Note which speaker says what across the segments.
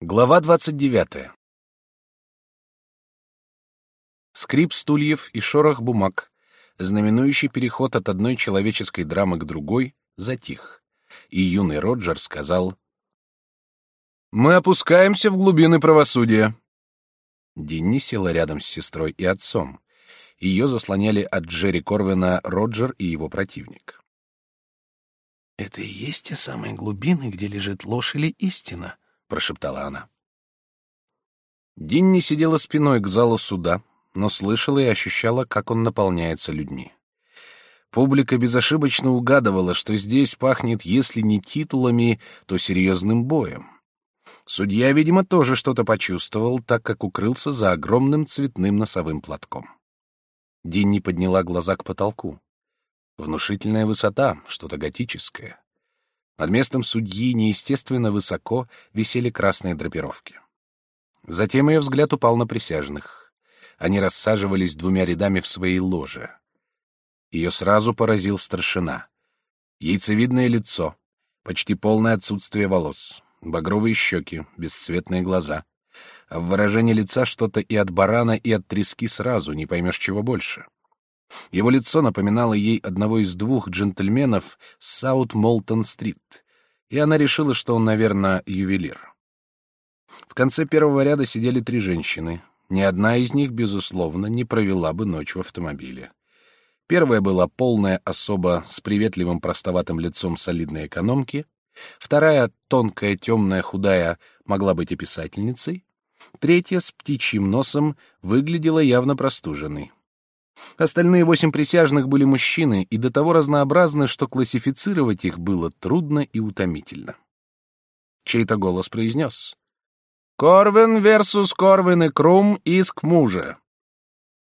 Speaker 1: Глава двадцать девятая. Скрип стульев и шорох бумаг, знаменующий переход от одной человеческой драмы к другой, затих, и юный Роджер сказал «Мы опускаемся в глубины правосудия». Динни села рядом с сестрой и отцом. Ее заслоняли от Джерри Корвина Роджер и его противник.
Speaker 2: «Это и есть те самые глубины, где лежит ложь или истина?» — прошептала она.
Speaker 1: Динни сидела спиной к залу суда, но слышала и ощущала, как он наполняется людьми. Публика безошибочно угадывала, что здесь пахнет, если не титулами, то серьезным боем. Судья, видимо, тоже что-то почувствовал, так как укрылся за огромным цветным носовым платком. Динни подняла глаза к потолку. Внушительная высота, что-то готическое. Над местом судьи неестественно высоко висели красные драпировки. Затем ее взгляд упал на присяжных. Они рассаживались двумя рядами в своей ложе. Ее сразу поразил старшина. Яйцевидное лицо, почти полное отсутствие волос, багровые щеки, бесцветные глаза. А в выражении лица что-то и от барана, и от трески сразу, не поймешь чего больше. Его лицо напоминало ей одного из двух джентльменов с Саут-Молтон-стрит, и она решила, что он, наверное, ювелир. В конце первого ряда сидели три женщины. Ни одна из них, безусловно, не провела бы ночь в автомобиле. Первая была полная особа с приветливым простоватым лицом солидной экономки. Вторая, тонкая, темная, худая, могла быть и писательницей. Третья, с птичьим носом, выглядела явно простуженной. Остальные восемь присяжных были мужчины и до того разнообразны, что классифицировать их было трудно и утомительно. Чей-то голос произнес. «Корвин версус Корвин и Крум, иск мужа».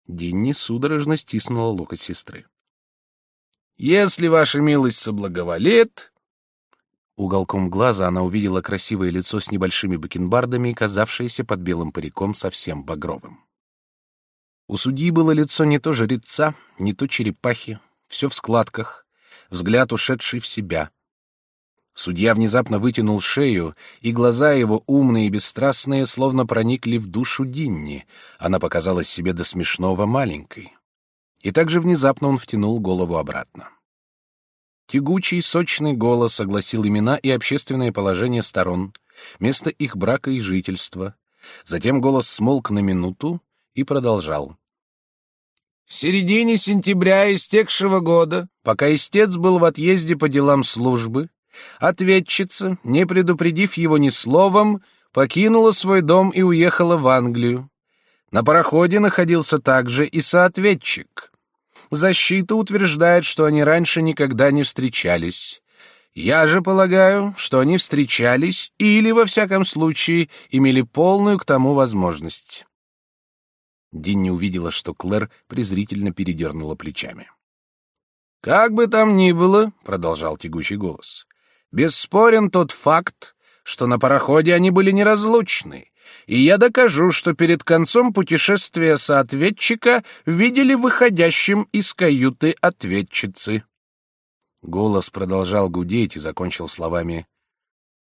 Speaker 1: Динни судорожно стиснула локоть сестры. «Если ваша милость соблаговолит...» Уголком глаза она увидела красивое лицо с небольшими бакенбардами, казавшееся под белым париком совсем багровым. У судьи было лицо не то жреца, не то черепахи, все в складках, взгляд ушедший в себя. Судья внезапно вытянул шею, и глаза его, умные и бесстрастные, словно проникли в душу Динни. Она показалась себе до смешного маленькой. И также внезапно он втянул голову обратно. Тягучий, сочный голос огласил имена и общественное положение сторон, место их брака и жительства. Затем голос смолк на минуту, и продолжал. В середине сентября истекшего года, пока истец был в отъезде по делам службы, ответчица, не предупредив его ни словом, покинула свой дом и уехала в Англию. На пароходе находился также и соответчик. Защита утверждает, что они раньше никогда не встречались. Я же полагаю, что они встречались или, во всяком случае, имели полную к тому возможность. Динни увидела, что Клэр презрительно передернула плечами. «Как бы там ни было», — продолжал тягучий голос, — «бесспорен тот факт, что на пароходе они были неразлучны, и я докажу, что перед концом путешествия соответчика видели выходящим из каюты ответчицы». Голос продолжал гудеть и закончил словами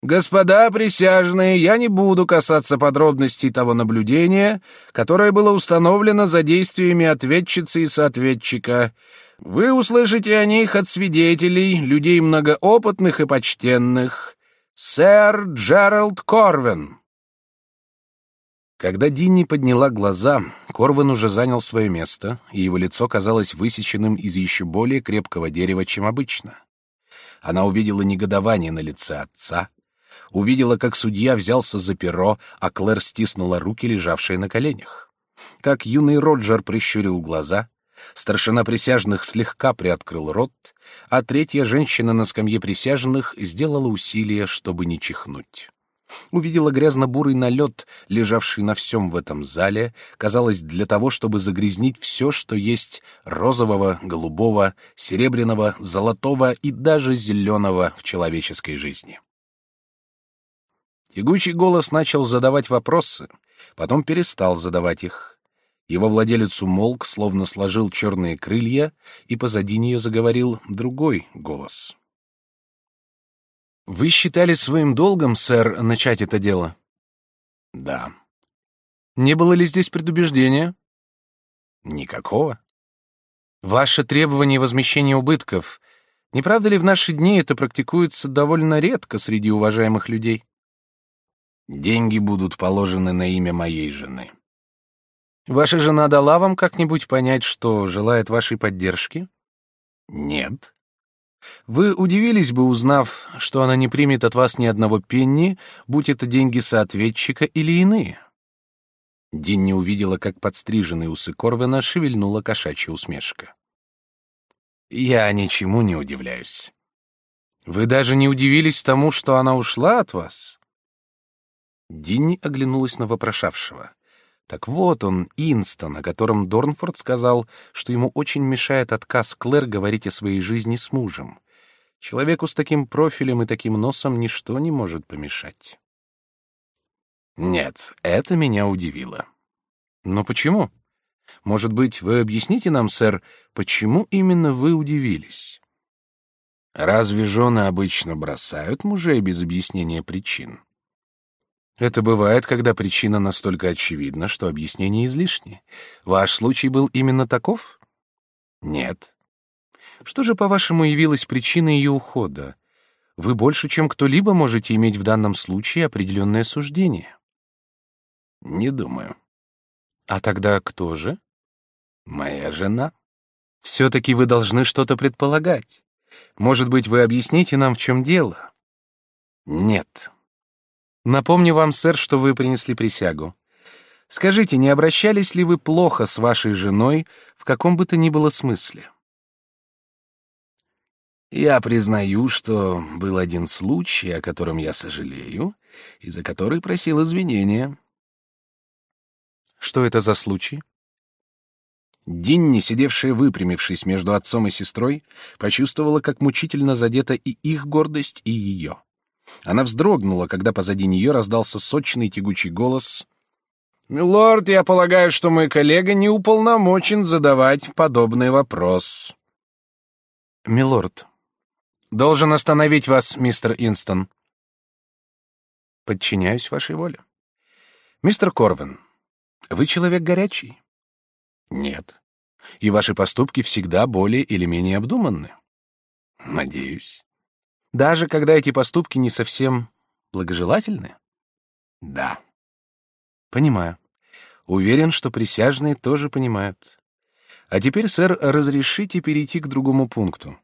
Speaker 1: Господа присяжные, я не буду касаться подробностей того наблюдения, которое было установлено за действиями ответчицы и соответчика. Вы услышите о них от свидетелей, людей многоопытных и почтенных. Сэр Джеральд Корвин. Когда Динни подняла глаза, Корвин уже занял свое место, и его лицо казалось высеченным из еще более крепкого дерева, чем обычно. Она увидела негодование на лице отца, увидела, как судья взялся за перо, а Клэр стиснула руки, лежавшие на коленях. Как юный Роджер прищурил глаза, старшина присяжных слегка приоткрыл рот, а третья женщина на скамье присяжных сделала усилие, чтобы не чихнуть. Увидела грязно-бурый налет, лежавший на всем в этом зале, казалось, для того, чтобы загрязнить все, что есть розового, голубого, серебряного, золотого и даже зеленого в человеческой жизни. Тягучий голос начал задавать вопросы, потом перестал задавать их. Его владелец умолк, словно сложил черные крылья, и позади нее заговорил другой голос. «Вы считали своим долгом, сэр, начать это дело?» Да.
Speaker 2: Не было ли здесь предубеждения?
Speaker 1: Никакого.
Speaker 2: Ваше требование возмещения убытков, не правда ли в наши дни это практикуется довольно редко среди уважаемых людей?
Speaker 1: Деньги будут положены на имя моей жены.
Speaker 2: Ваша жена дала вам как-нибудь понять, что желает вашей поддержки?
Speaker 1: Нет.
Speaker 2: Вы удивились бы, узнав, что она не примет от вас ни одного пенни, будь это деньги соответчика или иные.
Speaker 1: Динни увидела, как подстриженные усы Корвена шевельнула кошачья усмешка.
Speaker 2: Я ничему не удивляюсь. Вы даже не удивились тому, что она ушла от вас?
Speaker 1: Динни оглянулась на вопрошавшего. Так вот он, Инстон, о котором Дорнфорд сказал, что ему очень мешает отказ Клэр говорить о своей жизни с мужем. Человеку с таким профилем и таким носом ничто не может помешать.
Speaker 2: Нет, это меня удивило. Но почему? Может быть, вы объясните нам, сэр, почему именно вы удивились?
Speaker 1: Разве жены обычно бросают мужей без объяснения причин?
Speaker 2: Это бывает, когда причина настолько очевидна, что объяснение излишне. Ваш случай был именно таков?
Speaker 1: Нет.
Speaker 2: Что же, по-вашему, явилась причиной ее ухода? Вы больше, чем кто-либо, можете иметь в данном случае определенное суждение.
Speaker 1: Не думаю.
Speaker 2: А тогда кто же?
Speaker 1: Моя жена.
Speaker 2: Все-таки вы должны что-то предполагать. Может быть, вы объясните нам, в чем дело?
Speaker 1: Нет.
Speaker 2: Напомню вам, сэр, что вы принесли присягу. Скажите, не обращались ли вы плохо с вашей женой в каком бы то ни было смысле?
Speaker 1: Я признаю, что был один случай, о котором я сожалею, и за который просил извинения.
Speaker 2: Что это за случай?
Speaker 1: Динни, сидевшая выпрямившись между отцом и сестрой, почувствовала, как мучительно задета и их гордость, и ее. Она вздрогнула, когда позади нее раздался сочный тягучий голос. «Милорд, я полагаю, что мой коллега не уполномочен задавать подобный вопрос».
Speaker 2: «Милорд, должен остановить вас, мистер Инстон». «Подчиняюсь вашей воле». «Мистер Корвин, вы человек горячий?»
Speaker 1: «Нет».
Speaker 2: «И ваши поступки всегда более или менее обдуманны?»
Speaker 1: «Надеюсь».
Speaker 2: Даже когда эти поступки не совсем благожелательны?
Speaker 1: Да.
Speaker 2: Понимаю. Уверен, что присяжные тоже понимают. А теперь, сэр, разрешите перейти к другому пункту.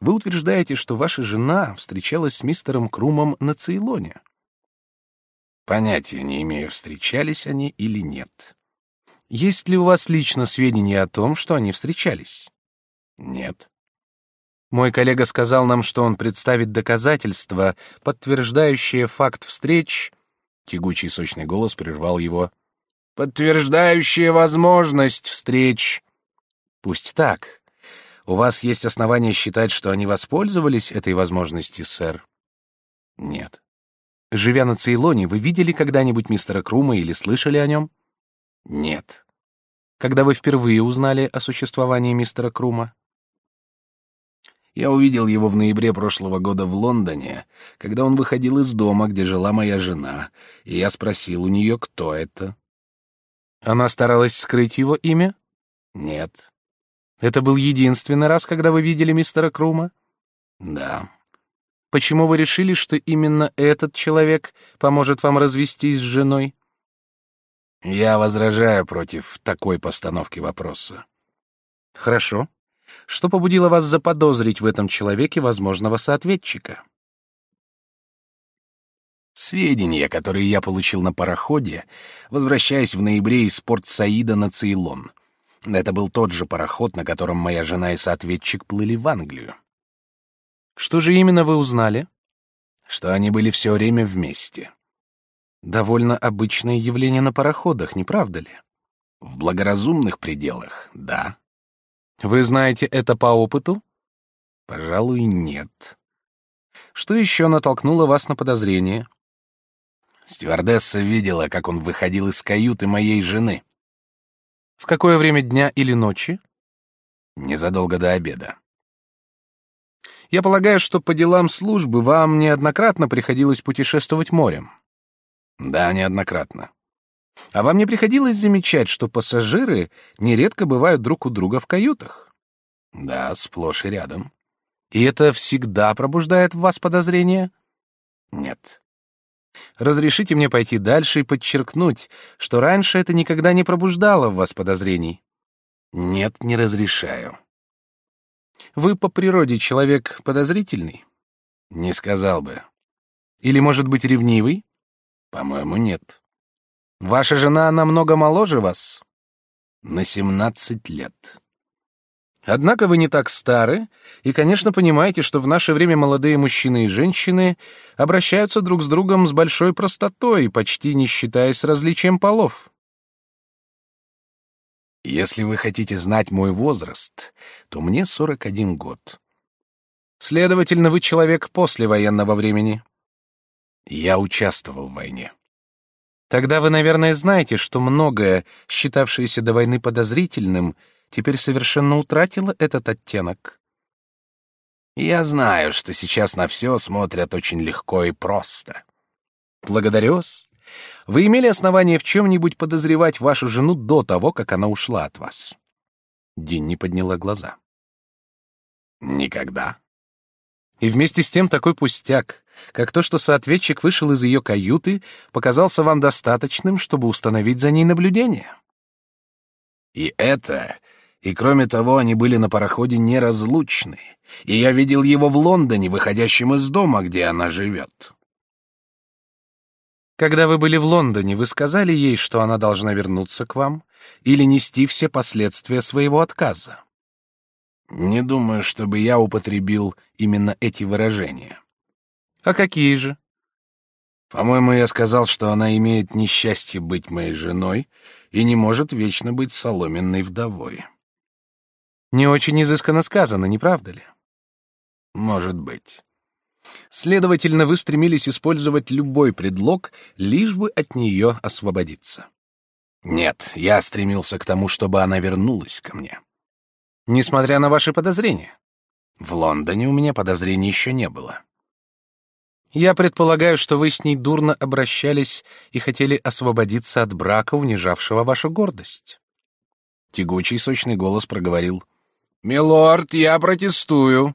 Speaker 2: Вы утверждаете, что ваша жена встречалась с мистером Крумом на Цейлоне.
Speaker 1: Понятия не имею, встречались они или нет.
Speaker 2: Есть ли у вас лично сведения о том, что они встречались?
Speaker 1: Нет.
Speaker 2: Мой коллега сказал нам, что он представит доказательства, подтверждающие факт встреч. Тягучий сочный голос прервал его. Подтверждающие возможность встреч. Пусть так. У вас есть основания считать, что они воспользовались этой возможностью, сэр?
Speaker 1: Нет.
Speaker 2: Живя на Цейлоне, вы видели когда-нибудь мистера Крума или слышали о нем?
Speaker 1: Нет.
Speaker 2: Когда вы впервые узнали о существовании мистера Крума?
Speaker 1: Я увидел его в ноябре прошлого года в Лондоне, когда он выходил из дома, где жила моя жена, и я спросил у нее, кто это.
Speaker 2: Она старалась скрыть его имя?
Speaker 1: Нет.
Speaker 2: Это был единственный раз, когда вы видели мистера Крума?
Speaker 1: Да.
Speaker 2: Почему вы решили, что именно этот человек поможет вам развестись с женой?
Speaker 1: Я возражаю против такой постановки вопроса.
Speaker 2: Хорошо. Что побудило вас заподозрить в этом человеке возможного соответчика?
Speaker 1: Сведения, которые я получил на пароходе, возвращаясь в ноябре из порт Саида на Цейлон. Это был тот же пароход, на котором моя жена и соответчик плыли в Англию.
Speaker 2: Что же именно вы узнали?
Speaker 1: Что они были все время вместе.
Speaker 2: Довольно обычное явление на пароходах, не правда ли?
Speaker 1: В благоразумных пределах, да.
Speaker 2: Вы знаете это по опыту?
Speaker 1: Пожалуй, нет.
Speaker 2: Что еще натолкнуло вас на подозрение?
Speaker 1: Стюардесса видела, как он выходил из каюты моей жены.
Speaker 2: В какое время дня или ночи?
Speaker 1: Незадолго до обеда.
Speaker 2: Я полагаю, что по делам службы вам неоднократно приходилось путешествовать морем.
Speaker 1: Да, неоднократно.
Speaker 2: А вам не приходилось замечать, что пассажиры нередко бывают друг у друга в каютах?
Speaker 1: Да, сплошь и рядом.
Speaker 2: И это всегда пробуждает в вас подозрения?
Speaker 1: Нет.
Speaker 2: Разрешите мне пойти дальше и подчеркнуть, что раньше это никогда не пробуждало в вас подозрений.
Speaker 1: Нет, не разрешаю.
Speaker 2: Вы по природе человек подозрительный?
Speaker 1: Не сказал бы.
Speaker 2: Или, может быть, ревнивый?
Speaker 1: По-моему, нет.
Speaker 2: Ваша жена намного моложе вас?
Speaker 1: На семнадцать лет.
Speaker 2: Однако вы не так стары, и, конечно, понимаете, что в наше время молодые мужчины и женщины обращаются друг с другом с большой простотой, почти не считаясь различием полов.
Speaker 1: Если вы хотите знать мой возраст, то мне 41 год.
Speaker 2: Следовательно, вы человек после военного времени.
Speaker 1: Я участвовал в войне.
Speaker 2: Тогда вы, наверное, знаете, что многое, считавшееся до войны подозрительным, теперь совершенно утратило этот оттенок.
Speaker 1: Я знаю, что сейчас на все смотрят очень легко и просто.
Speaker 2: Благодарю вас. Вы имели основание в чем-нибудь подозревать вашу жену до того, как она ушла от вас? Динни подняла глаза.
Speaker 1: Никогда.
Speaker 2: И вместе с тем такой пустяк, как то, что соответчик вышел из ее каюты, показался вам достаточным, чтобы установить за ней наблюдение.
Speaker 1: И это, и кроме того, они были на пароходе неразлучны, и я видел его в Лондоне, выходящим из дома, где она живет.
Speaker 2: Когда вы были в Лондоне, вы сказали ей, что она должна вернуться к вам или нести все последствия своего отказа?
Speaker 1: Не думаю, чтобы я употребил именно эти выражения.
Speaker 2: А какие же?
Speaker 1: По-моему, я сказал, что она имеет несчастье быть моей женой и не может вечно быть соломенной вдовой.
Speaker 2: Не очень изысканно сказано, не правда ли?
Speaker 1: Может быть.
Speaker 2: Следовательно, вы стремились использовать любой предлог, лишь бы от нее освободиться.
Speaker 1: Нет, я стремился к тому, чтобы она вернулась ко мне.
Speaker 2: Несмотря на ваши подозрения.
Speaker 1: В Лондоне у меня подозрений еще не было.
Speaker 2: Я предполагаю, что вы с ней дурно обращались и хотели освободиться от брака, унижавшего вашу гордость.
Speaker 1: Тягучий сочный голос проговорил. «Милорд, я протестую».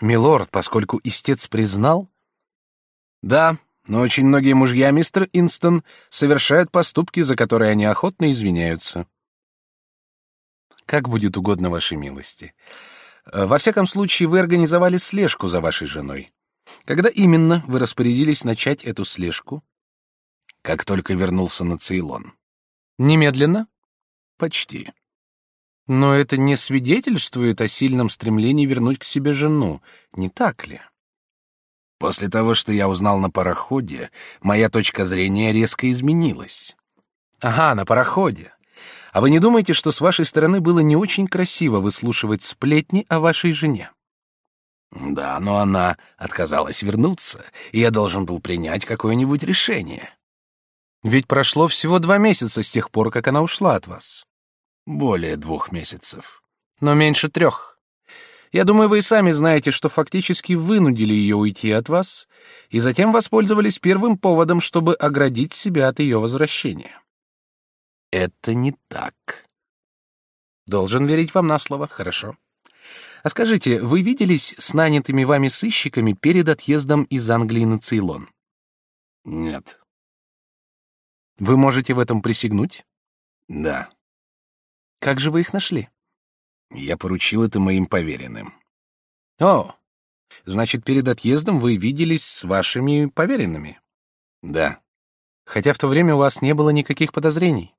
Speaker 2: Милорд, поскольку истец признал?
Speaker 1: Да, но очень многие мужья, мистер Инстон, совершают поступки, за которые они охотно извиняются.
Speaker 2: Как будет угодно вашей милости. Э, во всяком случае, вы организовали слежку за вашей женой. Когда именно вы распорядились начать эту слежку?
Speaker 1: Как только вернулся на Цейлон.
Speaker 2: Немедленно?
Speaker 1: Почти.
Speaker 2: Но это не свидетельствует о сильном стремлении вернуть к себе жену, не так ли?
Speaker 1: После того, что я узнал на пароходе, моя точка зрения резко изменилась.
Speaker 2: Ага, на пароходе. А вы не думаете, что с вашей стороны было не очень красиво выслушивать сплетни о вашей жене?
Speaker 1: Да, но она отказалась вернуться, и я должен был принять какое-нибудь решение.
Speaker 2: Ведь прошло всего два месяца с тех пор, как она ушла от вас.
Speaker 1: Более двух месяцев.
Speaker 2: Но меньше трех. Я думаю, вы и сами знаете, что фактически вынудили ее уйти от вас, и затем воспользовались первым поводом, чтобы оградить себя от ее возвращения.
Speaker 1: Это не так.
Speaker 2: Должен верить вам на слово, хорошо. А скажите, вы виделись с нанятыми вами сыщиками перед отъездом из Англии на Цейлон?
Speaker 1: Нет.
Speaker 2: Вы можете в этом присягнуть?
Speaker 1: Да.
Speaker 2: Как же вы их нашли?
Speaker 1: Я поручил это моим поверенным.
Speaker 2: О, значит, перед отъездом вы виделись с вашими поверенными?
Speaker 1: Да.
Speaker 2: Хотя в то время у вас не было никаких подозрений.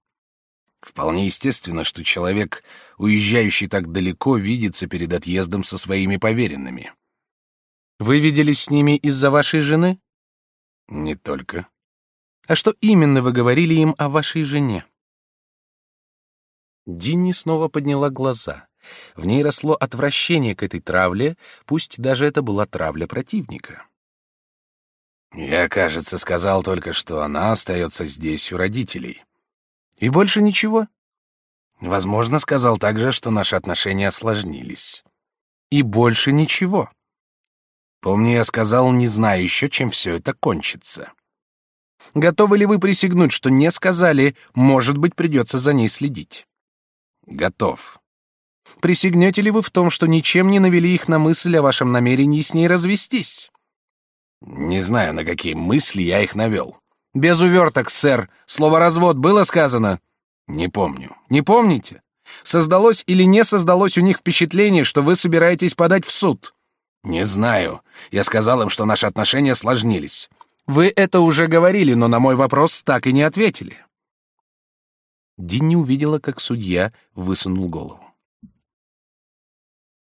Speaker 1: Вполне естественно, что человек, уезжающий так далеко, видится перед отъездом со своими поверенными.
Speaker 2: Вы виделись с ними из-за вашей жены?
Speaker 1: Не только.
Speaker 2: А что именно вы говорили им о вашей жене? Динни снова подняла глаза. В ней росло отвращение к этой травле, пусть даже это была травля противника.
Speaker 1: Я, кажется, сказал только, что она остается здесь у родителей.
Speaker 2: И больше ничего?
Speaker 1: Возможно, сказал также, что наши отношения осложнились.
Speaker 2: И больше ничего.
Speaker 1: Помню, я сказал, не знаю еще, чем все это кончится.
Speaker 2: Готовы ли вы присягнуть, что не сказали, может быть, придется за ней следить?
Speaker 1: Готов.
Speaker 2: Присягнете ли вы в том, что ничем не навели их на мысль о вашем намерении с ней развестись?
Speaker 1: Не знаю, на какие мысли я их навел.
Speaker 2: Без уверток, сэр. Слово «развод» было сказано?
Speaker 1: Не помню.
Speaker 2: Не помните? Создалось или не создалось у них впечатление, что вы собираетесь подать в суд?
Speaker 1: Не знаю. Я сказал им, что наши отношения сложнились.
Speaker 2: Вы это уже говорили, но на мой вопрос так и не ответили. Динни увидела, как судья высунул голову.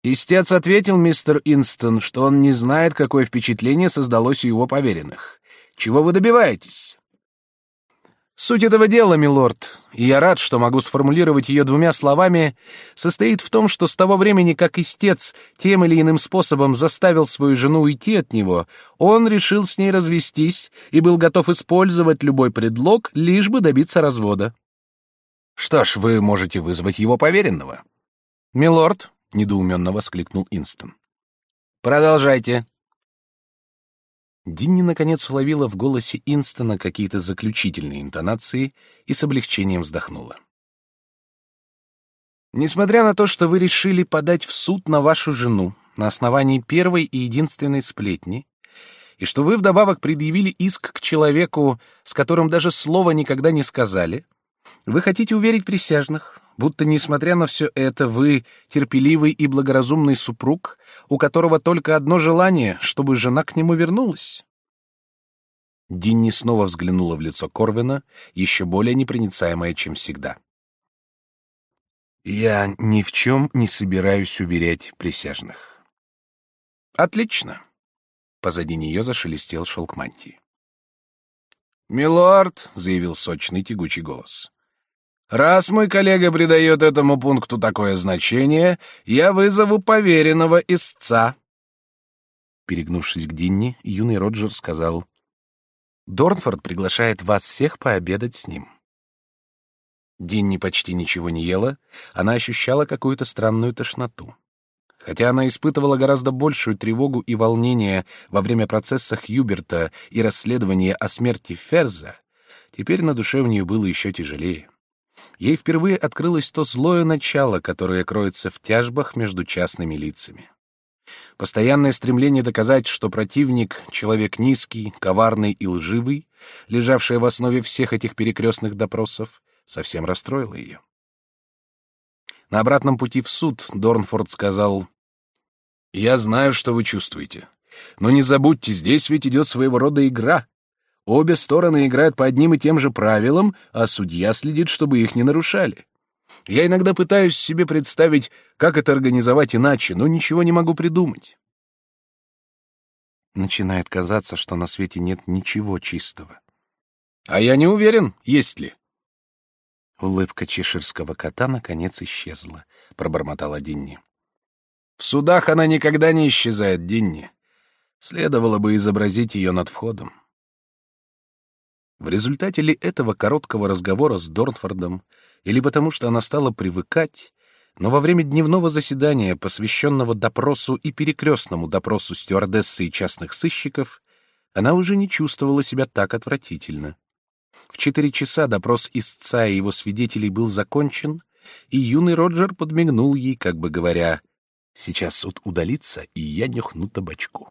Speaker 2: Истец ответил мистер Инстон, что он не знает, какое впечатление создалось у его поверенных. Чего вы добиваетесь? Суть этого дела, милорд, и я рад, что могу сформулировать ее двумя словами, состоит в том, что с того времени, как истец тем или иным способом заставил свою жену уйти от него, он решил с ней развестись и был готов использовать любой предлог, лишь бы добиться развода.
Speaker 1: Что ж, вы можете вызвать его поверенного.
Speaker 2: Милорд, недоуменно воскликнул Инстон. Продолжайте. Динни наконец уловила в голосе Инстона какие-то заключительные интонации и с облегчением вздохнула. Несмотря на то, что вы решили подать в суд на вашу жену на основании первой и единственной сплетни, и что вы вдобавок предъявили иск к человеку, с которым даже слова никогда не сказали, вы хотите уверить присяжных, будто, несмотря на все это, вы терпеливый и благоразумный супруг, у которого только одно желание, чтобы жена к нему вернулась. Динни снова взглянула в лицо Корвина, еще более непроницаемое, чем всегда. Я ни в чем не собираюсь уверять присяжных. Отлично. Позади нее зашелестел шелк мантии. «Милорд», — заявил сочный тягучий голос, Раз мой коллега придает этому пункту такое значение, я вызову поверенного истца. Перегнувшись к Динни, юный Роджер сказал: "Дорнфорд приглашает вас всех пообедать с ним". Динни почти ничего не ела, она ощущала какую-то странную тошноту. Хотя она испытывала гораздо большую тревогу и волнение во время процесса Хьюберта и расследования о смерти Ферза, теперь на душе у нее было еще тяжелее ей впервые открылось то злое начало, которое кроется в тяжбах между частными лицами. Постоянное стремление доказать, что противник — человек низкий, коварный и лживый, лежавшее в основе всех этих перекрестных допросов, совсем расстроило ее. На обратном пути в суд Дорнфорд сказал, «Я знаю, что вы чувствуете, но не забудьте, здесь ведь идет своего рода игра, Обе стороны играют по одним и тем же правилам, а судья следит, чтобы их не нарушали. Я иногда пытаюсь себе представить, как это организовать иначе, но ничего не могу придумать. Начинает казаться, что на свете нет ничего чистого. А я не уверен, есть ли. Улыбка чеширского кота наконец исчезла, пробормотала Динни. В судах она никогда не исчезает, Динни. Следовало бы изобразить ее над входом. В результате ли этого короткого разговора с Дорнфордом, или потому что она стала привыкать, но во время дневного заседания, посвященного допросу и перекрестному допросу стюардессы и частных сыщиков, она уже не чувствовала себя так отвратительно. В четыре часа допрос истца и его свидетелей был закончен, и юный Роджер подмигнул ей, как бы говоря, «Сейчас суд удалится, и я нюхну табачку».